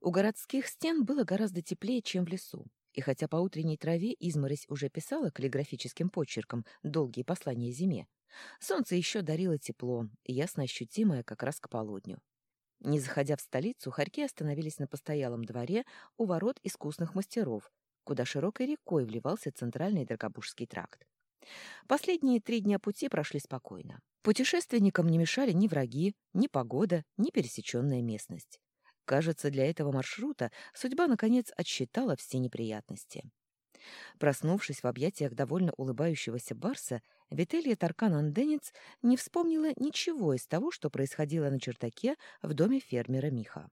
У городских стен было гораздо теплее, чем в лесу, и хотя по утренней траве изморозь уже писала каллиграфическим почерком долгие послания зиме, солнце еще дарило тепло, ясно ощутимое как раз к полудню. Не заходя в столицу, хорьки остановились на постоялом дворе у ворот искусных мастеров, куда широкой рекой вливался центральный Драгобужский тракт. Последние три дня пути прошли спокойно. Путешественникам не мешали ни враги, ни погода, ни пересеченная местность. Кажется, для этого маршрута судьба, наконец, отсчитала все неприятности. Проснувшись в объятиях довольно улыбающегося Барса, Вителья Таркан-Анденец не вспомнила ничего из того, что происходило на чердаке в доме фермера Миха.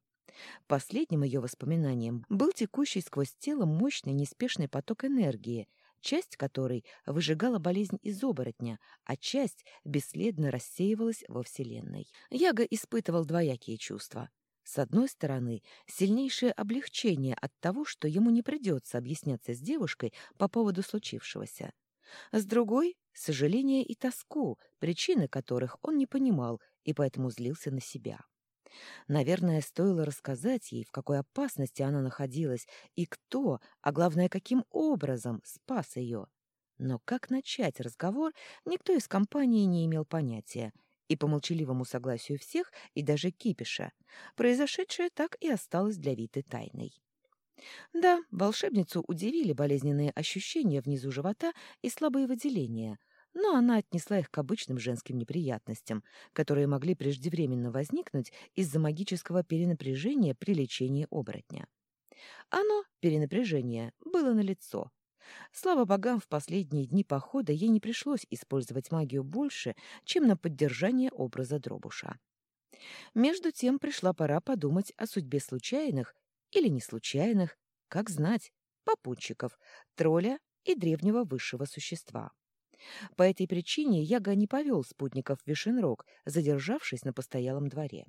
Последним ее воспоминанием был текущий сквозь тело мощный неспешный поток энергии, часть которой выжигала болезнь из оборотня, а часть бесследно рассеивалась во Вселенной. Яга испытывал двоякие чувства. С одной стороны, сильнейшее облегчение от того, что ему не придется объясняться с девушкой по поводу случившегося. С другой — сожаление и тоску, причины которых он не понимал и поэтому злился на себя. Наверное, стоило рассказать ей, в какой опасности она находилась и кто, а главное, каким образом спас ее. Но как начать разговор, никто из компании не имел понятия, и по молчаливому согласию всех, и даже Кипиша, произошедшее так и осталось для Виты тайной. Да, волшебницу удивили болезненные ощущения внизу живота и слабые выделения — но она отнесла их к обычным женским неприятностям, которые могли преждевременно возникнуть из-за магического перенапряжения при лечении оборотня. Оно, перенапряжение, было налицо. Слава богам, в последние дни похода ей не пришлось использовать магию больше, чем на поддержание образа дробуша. Между тем пришла пора подумать о судьбе случайных или неслучайных, как знать, попутчиков, тролля и древнего высшего существа. По этой причине Яга не повел спутников в Вишенрог, задержавшись на постоялом дворе.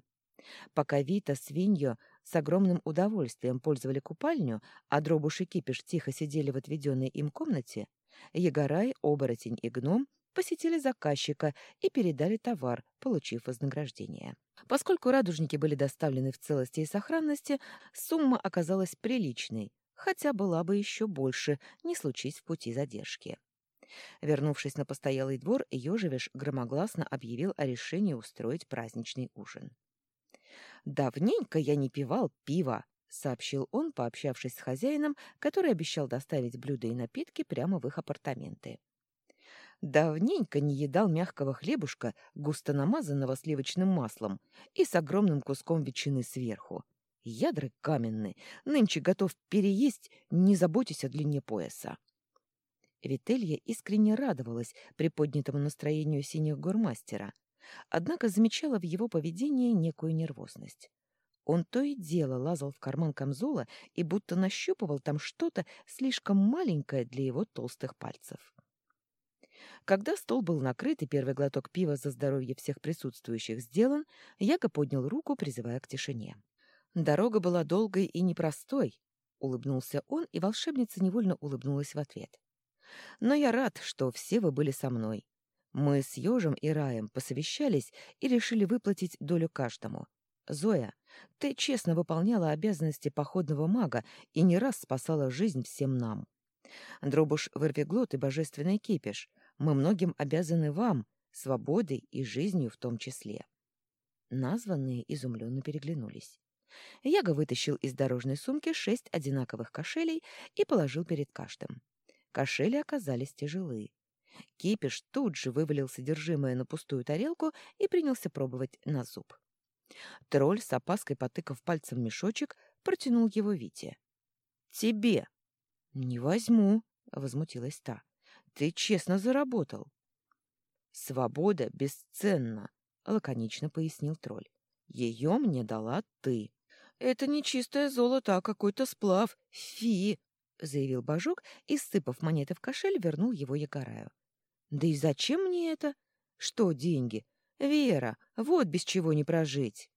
Пока Вита с Виньо с огромным удовольствием пользовали купальню, а Дробуш и Кипиш тихо сидели в отведенной им комнате, Ягорай, Оборотень и Гном посетили заказчика и передали товар, получив вознаграждение. Поскольку радужники были доставлены в целости и сохранности, сумма оказалась приличной, хотя была бы еще больше, не случись в пути задержки. Вернувшись на постоялый двор, Ёжевиш громогласно объявил о решении устроить праздничный ужин. «Давненько я не пивал пива», — сообщил он, пообщавшись с хозяином, который обещал доставить блюда и напитки прямо в их апартаменты. «Давненько не едал мягкого хлебушка, густо намазанного сливочным маслом и с огромным куском ветчины сверху. Ядры каменные, нынче готов переесть, не заботясь о длине пояса». Вителья искренне радовалась приподнятому настроению синих гормастера, однако замечала в его поведении некую нервозность. Он то и дело лазал в карман камзола и будто нащупывал там что-то слишком маленькое для его толстых пальцев. Когда стол был накрыт и первый глоток пива за здоровье всех присутствующих сделан, Яко поднял руку, призывая к тишине. Дорога была долгой и непростой, — улыбнулся он, и волшебница невольно улыбнулась в ответ. Но я рад, что все вы были со мной. Мы с Ёжем и Раем посовещались и решили выплатить долю каждому. Зоя, ты честно выполняла обязанности походного мага и не раз спасала жизнь всем нам. Дробуш Вырвиглот и Божественный Кипиш, мы многим обязаны вам, свободой и жизнью в том числе. Названные изумленно переглянулись. Яга вытащил из дорожной сумки шесть одинаковых кошелей и положил перед каждым. Кошели оказались тяжелы. Кипиш тут же вывалил содержимое на пустую тарелку и принялся пробовать на зуб. Тролль с опаской потыкав пальцем мешочек, протянул его Вите. «Тебе!» «Не возьму», — возмутилась та. «Ты честно заработал». «Свобода бесценна», — лаконично пояснил тролль. «Ее мне дала ты». «Это не чистое золото, а какой-то сплав. Фи!» — заявил Бажок и, сыпав монеты в кошель, вернул его Ягораю. «Да и зачем мне это? Что деньги? Вера, вот без чего не прожить!»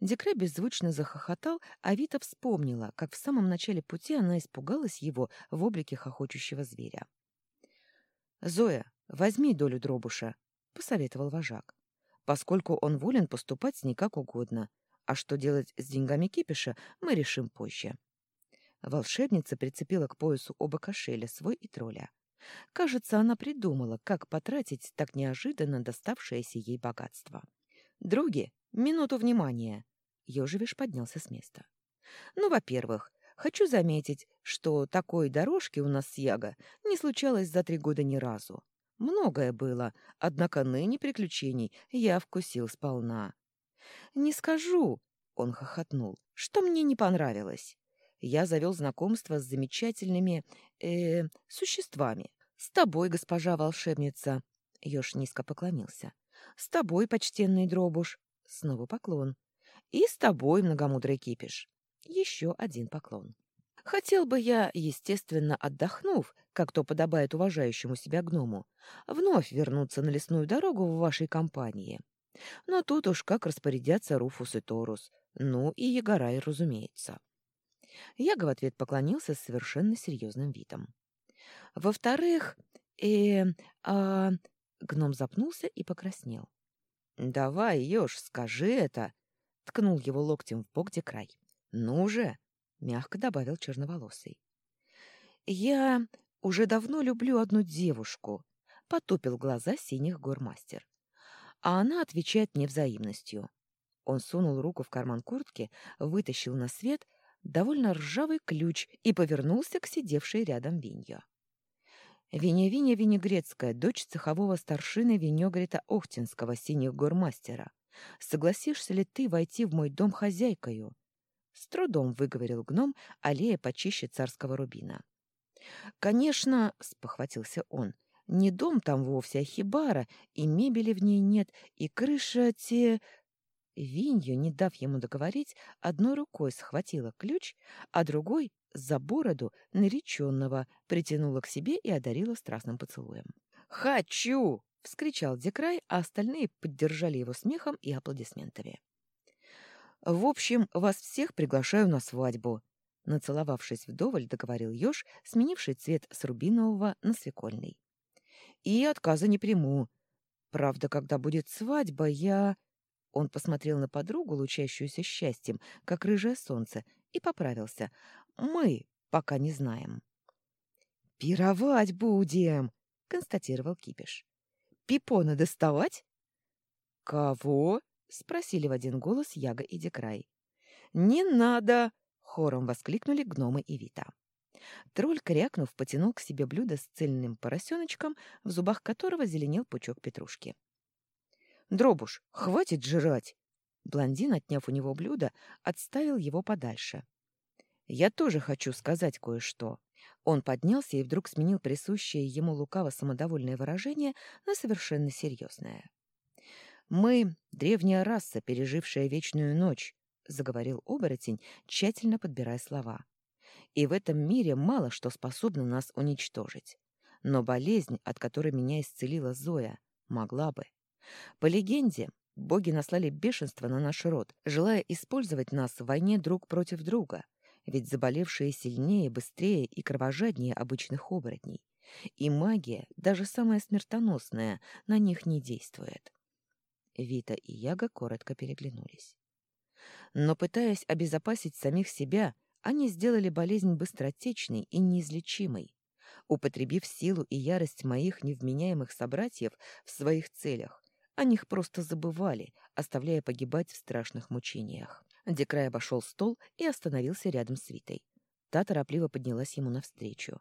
Декре беззвучно захохотал, а Вита вспомнила, как в самом начале пути она испугалась его в облике хохочущего зверя. «Зоя, возьми долю дробуша», — посоветовал вожак, «поскольку он волен поступать с ней как угодно, А что делать с деньгами кипиша, мы решим позже. Волшебница прицепила к поясу оба кошеля, свой и тролля. Кажется, она придумала, как потратить так неожиданно доставшееся ей богатство. «Други, минуту внимания!» Ёжевиш поднялся с места. «Ну, во-первых, хочу заметить, что такой дорожки у нас с Яго не случалось за три года ни разу. Многое было, однако ныне приключений я вкусил сполна. «Не скажу», — он хохотнул, — «что мне не понравилось. Я завел знакомство с замечательными... э существами. С тобой, госпожа волшебница». Ёж низко поклонился. «С тобой, почтенный дробуш». Снова поклон. «И с тобой, многомудрый кипиш». Еще один поклон. Хотел бы я, естественно, отдохнув, как то подобает уважающему себя гному, вновь вернуться на лесную дорогу в вашей компании. Но тут уж как распорядятся Руфус и Торус, ну и Егорай, разумеется. Яга в ответ поклонился с совершенно серьезным видом. Во-вторых, э, а... Гном запнулся и покраснел. «Давай, Ёж, скажи это!» — ткнул его локтем в бок край. «Ну же!» — мягко добавил черноволосый. «Я уже давно люблю одну девушку», — потупил глаза синих гормастер. А она отвечает мне взаимностью. Он сунул руку в карман куртки, вытащил на свет довольно ржавый ключ и повернулся к сидевшей рядом Виньо. Виня-Виня Винегрецкая, дочь цехового старшины Винегрета Охтинского, синих гормастера. Согласишься ли ты войти в мой дом хозяйкою? С трудом выговорил гном, аллея почище царского рубина. Конечно, спохватился он, не дом там вовсе, а хибара, и мебели в ней нет, и крыша те... Винью, не дав ему договорить, одной рукой схватила ключ, а другой за бороду нареченного притянула к себе и одарила страстным поцелуем. «Хочу!» — вскричал Декрай, а остальные поддержали его смехом и аплодисментами. «В общем, вас всех приглашаю на свадьбу», — нацеловавшись вдоволь, договорил Ёж, сменивший цвет с рубинового на свекольный. «И отказа не приму. Правда, когда будет свадьба, я...» Он посмотрел на подругу, лучащуюся счастьем, как рыжее солнце, и поправился. «Мы пока не знаем». «Пировать будем!» — констатировал Кипиш. «Пипона доставать?» «Кого?» — спросили в один голос Яга и Декрай. «Не надо!» — хором воскликнули гномы и Вита. Тролль, крякнув, потянул к себе блюдо с цельным поросеночком, в зубах которого зеленел пучок петрушки. «Дробуш, хватит жрать!» Блондин, отняв у него блюдо, отставил его подальше. «Я тоже хочу сказать кое-что». Он поднялся и вдруг сменил присущее ему лукаво-самодовольное выражение на совершенно серьезное. «Мы — древняя раса, пережившая вечную ночь», — заговорил оборотень, тщательно подбирая слова. «И в этом мире мало что способно нас уничтожить. Но болезнь, от которой меня исцелила Зоя, могла бы. По легенде, боги наслали бешенство на наш род, желая использовать нас в войне друг против друга, ведь заболевшие сильнее, быстрее и кровожаднее обычных оборотней. И магия, даже самая смертоносная, на них не действует. Вита и Яга коротко переглянулись. Но, пытаясь обезопасить самих себя, они сделали болезнь быстротечной и неизлечимой, употребив силу и ярость моих невменяемых собратьев в своих целях, о них просто забывали, оставляя погибать в страшных мучениях. Декрай обошел стол и остановился рядом с Витой. Та торопливо поднялась ему навстречу.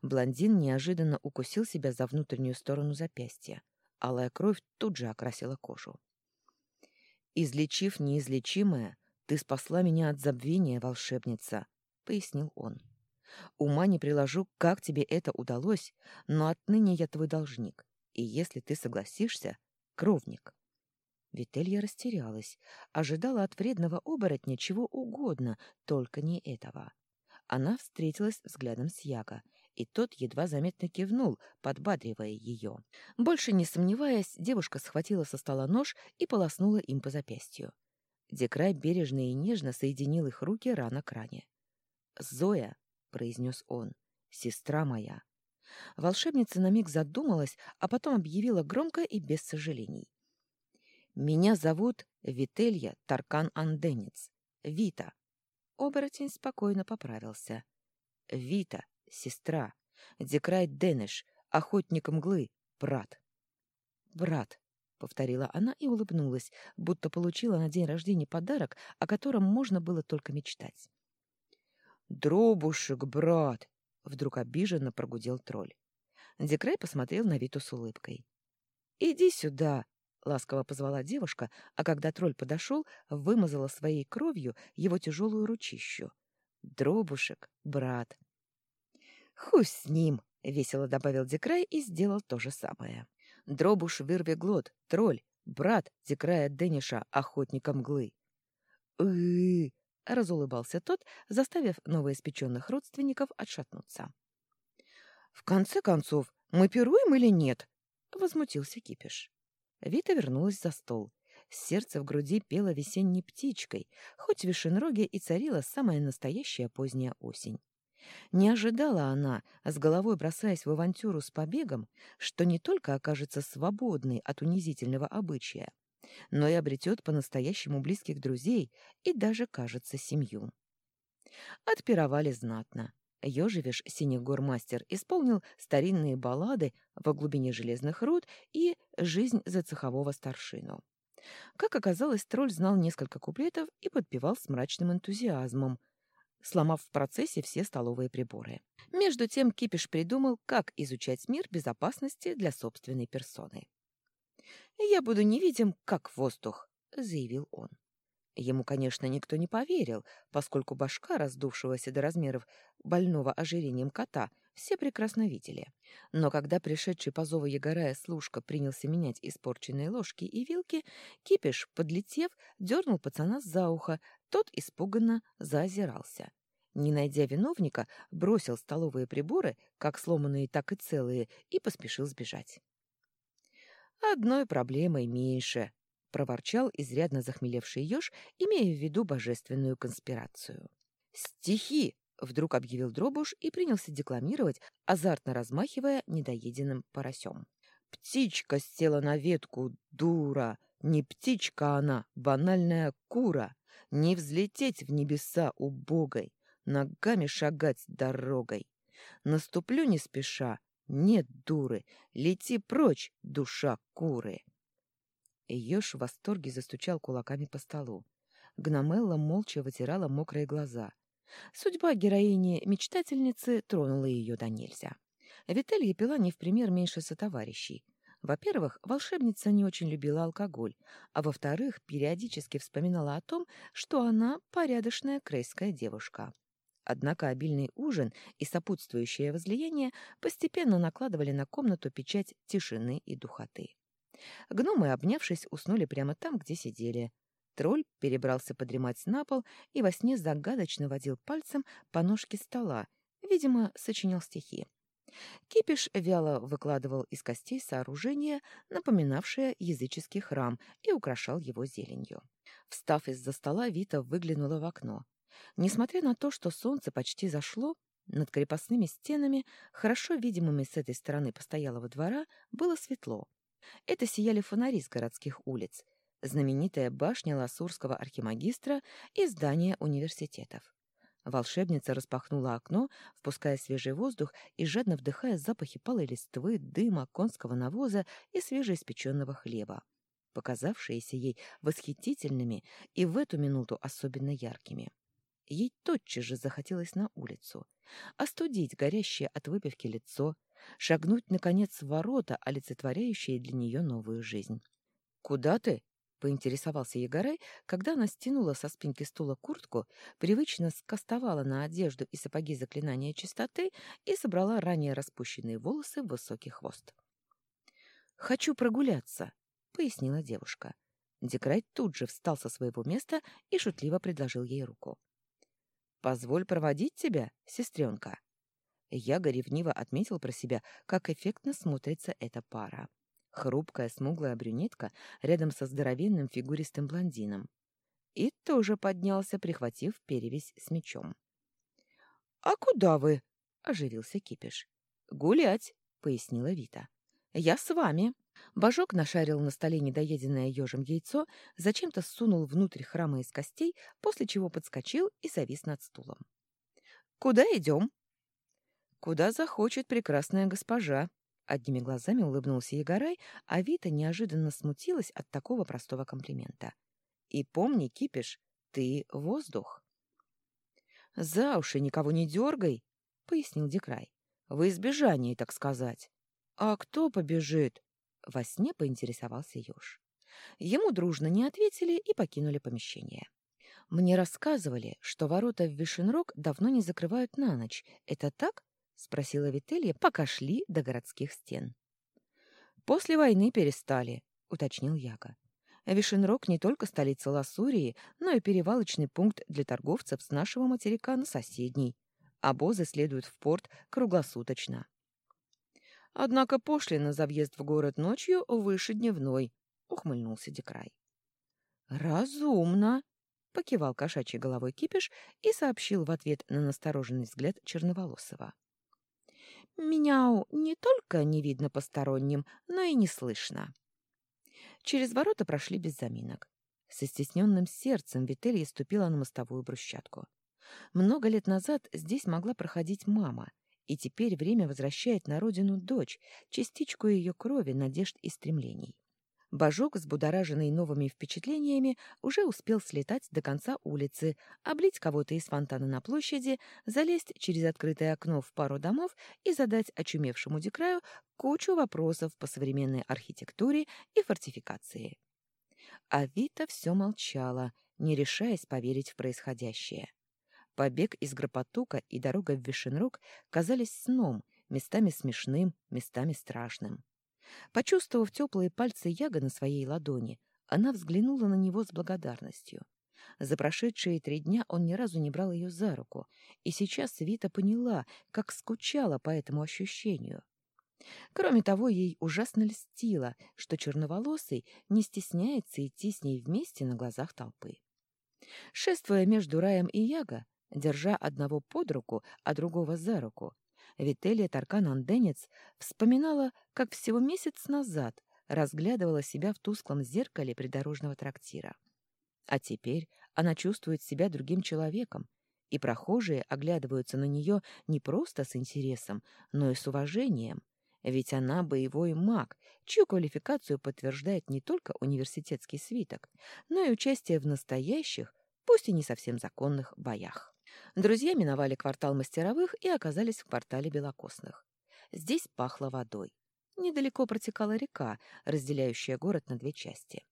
Блондин неожиданно укусил себя за внутреннюю сторону запястья. Алая кровь тут же окрасила кожу. «Излечив неизлечимое, ты спасла меня от забвения, волшебница», — пояснил он. «Ума не приложу, как тебе это удалось, но отныне я твой должник, и если ты согласишься, кровник. Вителья растерялась, ожидала от вредного оборотня чего угодно, только не этого. Она встретилась взглядом с Яго, и тот едва заметно кивнул, подбадривая ее. Больше не сомневаясь, девушка схватила со стола нож и полоснула им по запястью. Декрай бережно и нежно соединил их руки рано к ране. «Зоя», — произнес он, — «сестра моя». Волшебница на миг задумалась, а потом объявила громко и без сожалений. Меня зовут Вителья Таркан Анденец. Вита. Оборотень спокойно поправился. Вита, сестра. Декрай Денеш, охотник мглы, брат. Брат, повторила она и улыбнулась, будто получила на день рождения подарок, о котором можно было только мечтать. «Дробушек, брат!» — вдруг обиженно прогудел тролль. Декрай посмотрел на Виту с улыбкой. «Иди сюда!» — ласково позвала девушка, а когда тролль подошел, вымазала своей кровью его тяжелую ручищу. «Дробушек, брат!» «Хуй с ним!» — весело добавил Декрай и сделал то же самое. «Дробуш вырвиглот, тролль, брат Декрая Дениша, охотника мглы». «Ы-ы-ы!» — разулыбался тот, заставив новоиспеченных родственников отшатнуться. «В конце концов, мы пируем или нет?» — возмутился Кипиш. Вита вернулась за стол. Сердце в груди пело весенней птичкой, хоть в Вишенроге и царила самая настоящая поздняя осень. Не ожидала она, с головой бросаясь в авантюру с побегом, что не только окажется свободной от унизительного обычая, но и обретет по-настоящему близких друзей и даже, кажется, семью. Отпировали знатно. Ёжевиш Синегор-мастер исполнил старинные баллады во глубине железных руд и «Жизнь за цехового старшину». Как оказалось, тролль знал несколько куплетов и подпевал с мрачным энтузиазмом, сломав в процессе все столовые приборы. Между тем Кипиш придумал, как изучать мир безопасности для собственной персоны. «Я буду невидим, как воздух», — заявил он. Ему, конечно, никто не поверил, поскольку башка, раздувшегося до размеров больного ожирением кота, все прекрасно видели. Но когда пришедший по зову Ягорая служка принялся менять испорченные ложки и вилки, кипиш, подлетев, дернул пацана за ухо, тот испуганно заозирался. Не найдя виновника, бросил столовые приборы, как сломанные, так и целые, и поспешил сбежать. «Одной проблемой меньше», — проворчал изрядно захмелевший еж, имея в виду божественную конспирацию. «Стихи!» — вдруг объявил Дробуш и принялся декламировать, азартно размахивая недоеденным поросем. «Птичка села на ветку, дура! Не птичка она, банальная кура! Не взлететь в небеса убогой, ногами шагать дорогой! Наступлю не спеша, нет, дуры, лети прочь, душа куры. Еж в восторге застучал кулаками по столу. Гномелла молча вытирала мокрые глаза. Судьба героини-мечтательницы тронула ее до нельзя. Вителья пила не в пример меньше сотоварищей. Во-первых, волшебница не очень любила алкоголь, а во-вторых, периодически вспоминала о том, что она порядочная крейская девушка. Однако обильный ужин и сопутствующее возлияние постепенно накладывали на комнату печать тишины и духоты. Гномы, обнявшись, уснули прямо там, где сидели. Тролль перебрался подремать на пол и во сне загадочно водил пальцем по ножке стола, видимо, сочинял стихи. Кипиш вяло выкладывал из костей сооружение, напоминавшее языческий храм, и украшал его зеленью. Встав из-за стола, Вита выглянула в окно. Несмотря на то, что солнце почти зашло, над крепостными стенами, хорошо видимыми с этой стороны постоялого двора, было светло. Это сияли фонари с городских улиц, знаменитая башня Ласурского архимагистра и здание университетов. Волшебница распахнула окно, впуская свежий воздух и жадно вдыхая запахи палой листвы, дыма, конского навоза и свежеиспеченного хлеба, показавшиеся ей восхитительными и в эту минуту особенно яркими. Ей тотчас же захотелось на улицу, остудить горящее от выпивки лицо, шагнуть, наконец, в ворота, олицетворяющие для нее новую жизнь. «Куда ты?» — поинтересовался Егорай, когда она стянула со спинки стула куртку, привычно скостовала на одежду и сапоги заклинания чистоты и собрала ранее распущенные волосы в высокий хвост. «Хочу прогуляться», — пояснила девушка. Декрай тут же встал со своего места и шутливо предложил ей руку. «Позволь проводить тебя, сестренка». Я ревниво отметил про себя, как эффектно смотрится эта пара. Хрупкая, смуглая брюнетка рядом со здоровенным фигуристым блондином. И тоже поднялся, прихватив перевязь с мечом. «А куда вы?» — оживился Кипиш. «Гулять», — пояснила Вита. «Я с вами». Божок нашарил на столе недоеденное ежем яйцо, зачем-то сунул внутрь храма из костей, после чего подскочил и завис над стулом. «Куда идем?» «Куда захочет прекрасная госпожа», — одними глазами улыбнулся Егорай, а Вита неожиданно смутилась от такого простого комплимента. «И помни, Кипиш, ты — воздух». «За уши никого не дергай», — пояснил Декрай. «В избежании, так сказать». «А кто побежит?» Во сне поинтересовался Ёж. Ему дружно не ответили и покинули помещение. Мне рассказывали, что ворота в Вишенрог давно не закрывают на ночь. Это так? спросила Вителья, пока шли до городских стен. После войны перестали, уточнил Яга. Вишенрог не только столица Лассурии, но и перевалочный пункт для торговцев с нашего материка на соседний. Обозы следуют в порт круглосуточно. Однако пошлина за въезд в город ночью выше дневной, — ухмыльнулся Декрай. «Разумно!» — покивал кошачьей головой кипиш и сообщил в ответ на настороженный взгляд Черноволосова. «Мяу не только не видно посторонним, но и не слышно». Через ворота прошли без заминок. Со стесненным сердцем Вителья ступила на мостовую брусчатку. Много лет назад здесь могла проходить мама — и теперь время возвращает на родину дочь, частичку ее крови, надежд и стремлений. Божок, взбудораженный новыми впечатлениями, уже успел слетать до конца улицы, облить кого-то из фонтана на площади, залезть через открытое окно в пару домов и задать очумевшему Декраю кучу вопросов по современной архитектуре и фортификации. А Вита все молчала, не решаясь поверить в происходящее. Побег из Гропотука и дорога в Вишенрук казались сном, местами смешным, местами страшным. Почувствовав теплые пальцы Яга на своей ладони, она взглянула на него с благодарностью. За прошедшие три дня он ни разу не брал ее за руку, и сейчас Вита поняла, как скучала по этому ощущению. Кроме того, ей ужасно льстило, что черноволосый не стесняется идти с ней вместе на глазах толпы. Шествуя между Раем и Яго, держа одного под руку, а другого за руку. Вителия Таркан-Анденец вспоминала, как всего месяц назад разглядывала себя в тусклом зеркале придорожного трактира. А теперь она чувствует себя другим человеком, и прохожие оглядываются на нее не просто с интересом, но и с уважением, ведь она боевой маг, чью квалификацию подтверждает не только университетский свиток, но и участие в настоящих, пусть и не совсем законных, боях. Друзья миновали квартал мастеровых и оказались в квартале белокосных. Здесь пахло водой. Недалеко протекала река, разделяющая город на две части.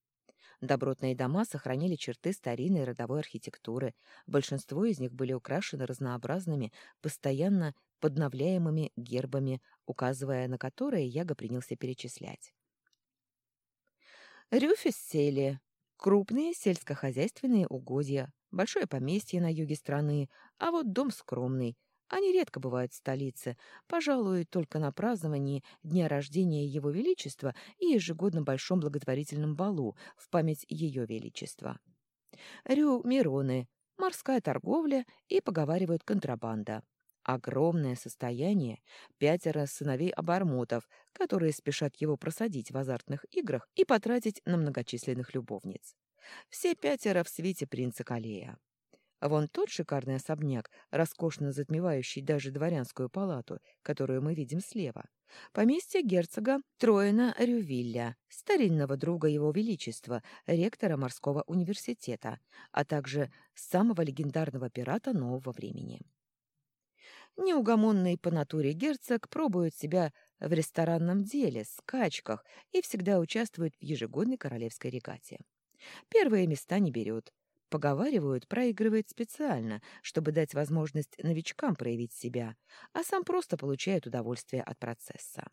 Добротные дома сохранили черты старинной родовой архитектуры. Большинство из них были украшены разнообразными, постоянно подновляемыми гербами, указывая на которые Яга принялся перечислять. Рюфессели — крупные сельскохозяйственные угодья, Большое поместье на юге страны, а вот дом скромный. Они редко бывают в столице, пожалуй, только на праздновании дня рождения Его Величества и ежегодно большом благотворительном балу в память Ее Величества. Рю Мироны, морская торговля и, поговаривают, контрабанда. Огромное состояние, пятеро сыновей обормотов, которые спешат его просадить в азартных играх и потратить на многочисленных любовниц. Все пятеро в свете принца Калея. Вон тот шикарный особняк, роскошно затмевающий даже дворянскую палату, которую мы видим слева. Поместье герцога Троена Рювилля, старинного друга его величества, ректора морского университета, а также самого легендарного пирата нового времени. Неугомонный по натуре герцог пробует себя в ресторанном деле, скачках и всегда участвует в ежегодной королевской регате. Первые места не берет. Поговаривают, проигрывает специально, чтобы дать возможность новичкам проявить себя, а сам просто получает удовольствие от процесса.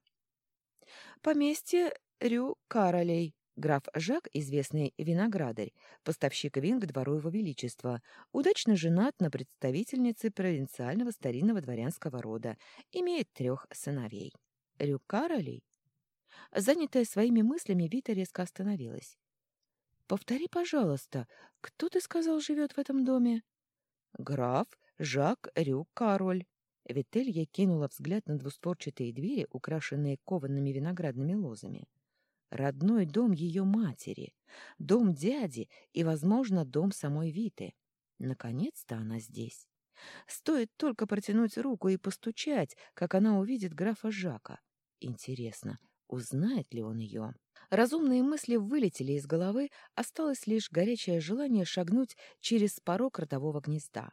Поместье Рю Каролей. Граф Жак, известный виноградарь, поставщик вин к двору его величества, удачно женат на представительнице провинциального старинного дворянского рода, имеет трех сыновей. Рю Каролей? Занятая своими мыслями, Вита резко остановилась. Повтори, пожалуйста, кто, ты сказал, живет в этом доме? Граф Жак Рю Кароль. Вителья кинула взгляд на двустворчатые двери, украшенные коваными виноградными лозами. родной дом ее матери, дом дяди и, возможно, дом самой Виты. Наконец-то она здесь. Стоит только протянуть руку и постучать, как она увидит графа Жака. Интересно, узнает ли он ее? Разумные мысли вылетели из головы, осталось лишь горячее желание шагнуть через порог родового гнезда.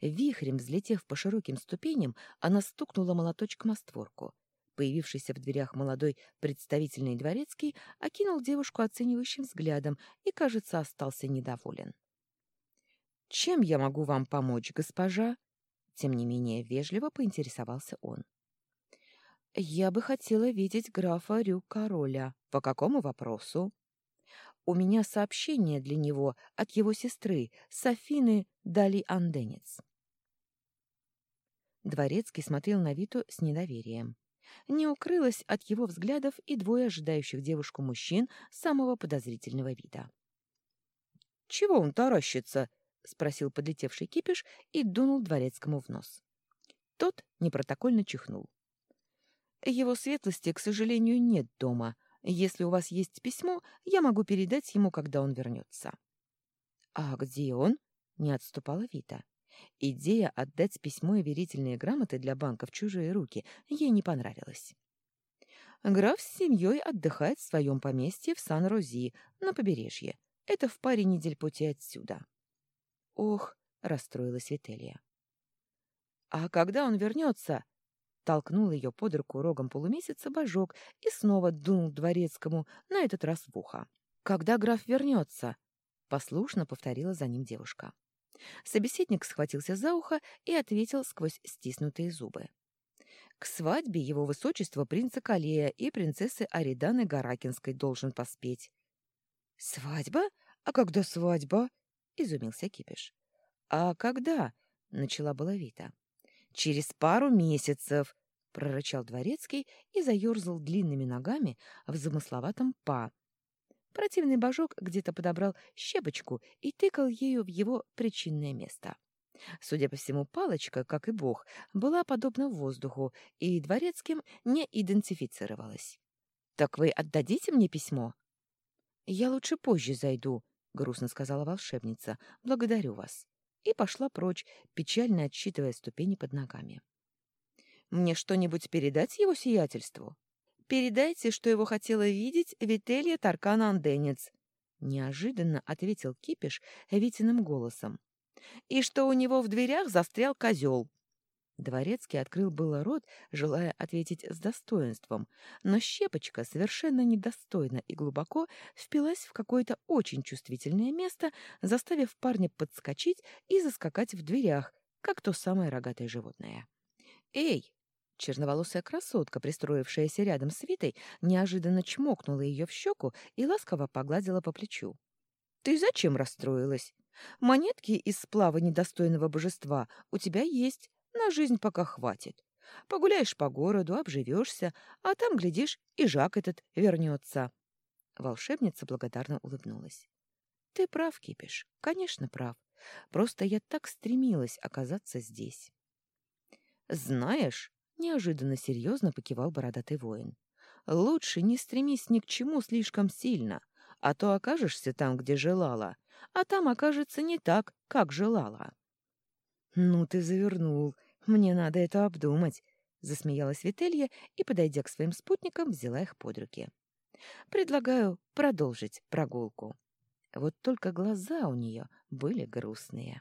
Вихрем взлетев по широким ступеням, она стукнула молоточком о створку. Появившийся в дверях молодой представительный дворецкий окинул девушку оценивающим взглядом и, кажется, остался недоволен. «Чем я могу вам помочь, госпожа?» Тем не менее вежливо поинтересовался он. «Я бы хотела видеть графа Рю-Короля. По какому вопросу?» «У меня сообщение для него от его сестры, Софины Дали-Анденец». Дворецкий смотрел на Виту с недоверием. Не укрылось от его взглядов и двое ожидающих девушку мужчин самого подозрительного вида. «Чего он таращится?» — спросил подлетевший кипиш и дунул дворецкому в нос. Тот непротокольно чихнул. «Его светлости, к сожалению, нет дома. Если у вас есть письмо, я могу передать ему, когда он вернется». «А где он?» — не отступала Вита. Идея отдать письмо и верительные грамоты для банка в чужие руки ей не понравилась. Граф с семьей отдыхает в своем поместье в Сан-Рози, на побережье. Это в паре недель пути отсюда. Ох, расстроилась Вителья. А когда он вернется? Толкнул ее под руку рогом полумесяца божок и снова дунул дворецкому, на этот раз в ухо. «Когда граф вернется?» — послушно повторила за ним девушка. Собеседник схватился за ухо и ответил сквозь стиснутые зубы. К свадьбе его высочества принца Калея и принцессы Ариданы Гаракинской должен поспеть. «Свадьба? А когда свадьба?» — изумился Кипиш. «А когда?» — начала была Вита. «Через пару месяцев», — прорычал дворецкий и заерзал длинными ногами в замысловатом па, Противный божок где-то подобрал щепочку и тыкал ею в его причинное место. Судя по всему, палочка, как и бог, была подобна воздуху и дворецким не идентифицировалась. «Так вы отдадите мне письмо?» «Я лучше позже зайду», — грустно сказала волшебница. «Благодарю вас». И пошла прочь, печально отсчитывая ступени под ногами. «Мне что-нибудь передать его сиятельству?» Передайте, что его хотела видеть Вителья Таркан-Анденец. Неожиданно ответил Кипиш Витиным голосом. И что у него в дверях застрял козел. Дворецкий открыл было рот, желая ответить с достоинством, но щепочка совершенно недостойно и глубоко впилась в какое-то очень чувствительное место, заставив парня подскочить и заскакать в дверях, как то самое рогатое животное. «Эй, Черноволосая красотка, пристроившаяся рядом с Витой, неожиданно чмокнула ее в щеку и ласково погладила по плечу. «Ты зачем расстроилась? Монетки из сплава недостойного божества у тебя есть, на жизнь пока хватит. Погуляешь по городу, обживешься, а там, глядишь, и Жак этот вернется». Волшебница благодарно улыбнулась. «Ты прав, Кипиш, конечно, прав. Просто я так стремилась оказаться здесь». «Знаешь...» Неожиданно серьезно покивал бородатый воин. «Лучше не стремись ни к чему слишком сильно, а то окажешься там, где желала, а там окажется не так, как желала». «Ну ты завернул. Мне надо это обдумать», — засмеялась Вителья и, подойдя к своим спутникам, взяла их под руки. «Предлагаю продолжить прогулку». Вот только глаза у нее были грустные.